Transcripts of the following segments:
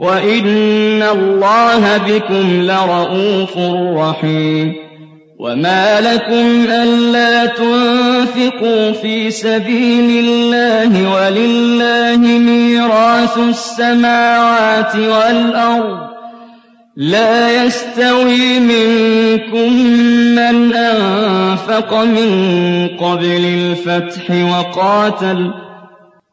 وَإِنَّ اللَّهَ بِكُمْ لَرَءُوفٌ رَّحِيمٌ وَمَا لَكُمْ أَلَّا تُنفِقُوا فِي سَبِيلِ اللَّهِ وَلِلَّهِ مِيرَاثُ السَّمَاوَاتِ وَالْأَرْضِ ۚ لَا يَسْتَوِي مِنكُم مَّنْ أَنفَقَ مِن قَبْلِ الْفَتْحِ وَقَاتَلَ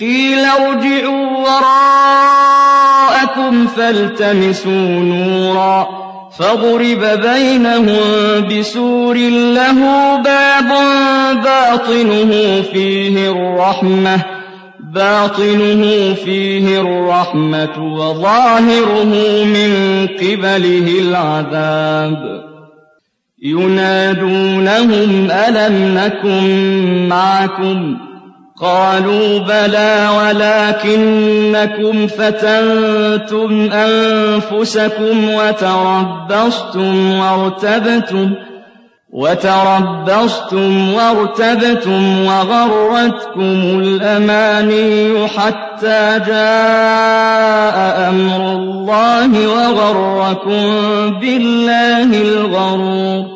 قيل ارجعوا وراءكم فالتمسوا نورا فاضرب بينهم بسور له باب باطنه فيه الرحمة باطنه فيه الرحمة وظاهره من قبله العذاب. ينادونهم ألم نكن معكم؟ قالوا بلى ولكنكم فتنتم أنفسكم وتربصتم وارتبتم وتربصتم وارتبتم وغرتكم الأماني حتى جاء أمر الله وغركم بالله الغرور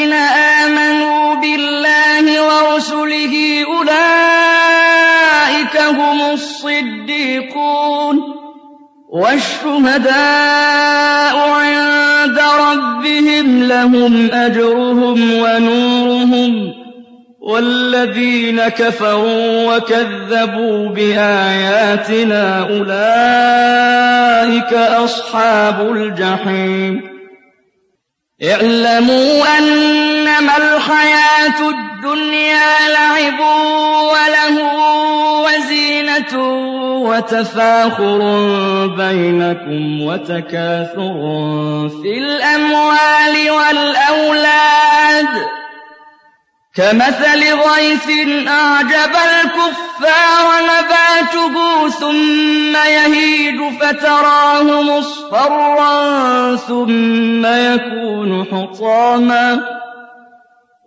هم الصديقون والشهداء عند ربهم لهم أجرهم ونورهم والذين كفروا وكذبوا بآياتنا أولئك أصحاب الجحيم. اعلموا أنما الحياة الدنيا لعب وله وزينة وتفاخر بينكم وتكاثر في الأموال والأولاد. كمثل غيث أعجب الكفار نباته ثم يهيج فتراه مصفرا ثم يكون حطاما.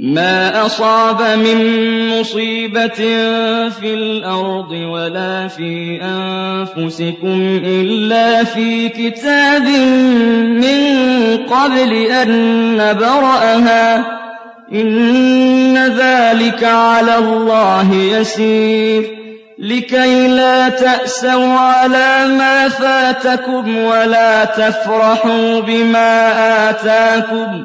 ما أصاب من مصيبة في الأرض ولا في أنفسكم إلا في كتاب من قبل أن نبرأها إن ذلك على الله يسير لكي لا تأسوا على ما فاتكم ولا تفرحوا بما آتاكم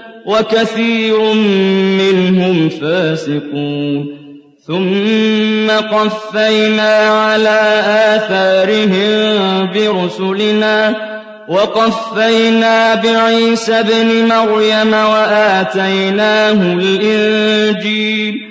وكثير منهم فاسقون. ثم قفينا على آثارهم برسلنا وقفينا بعيسى ابن مريم وآتيناه الإنجيل.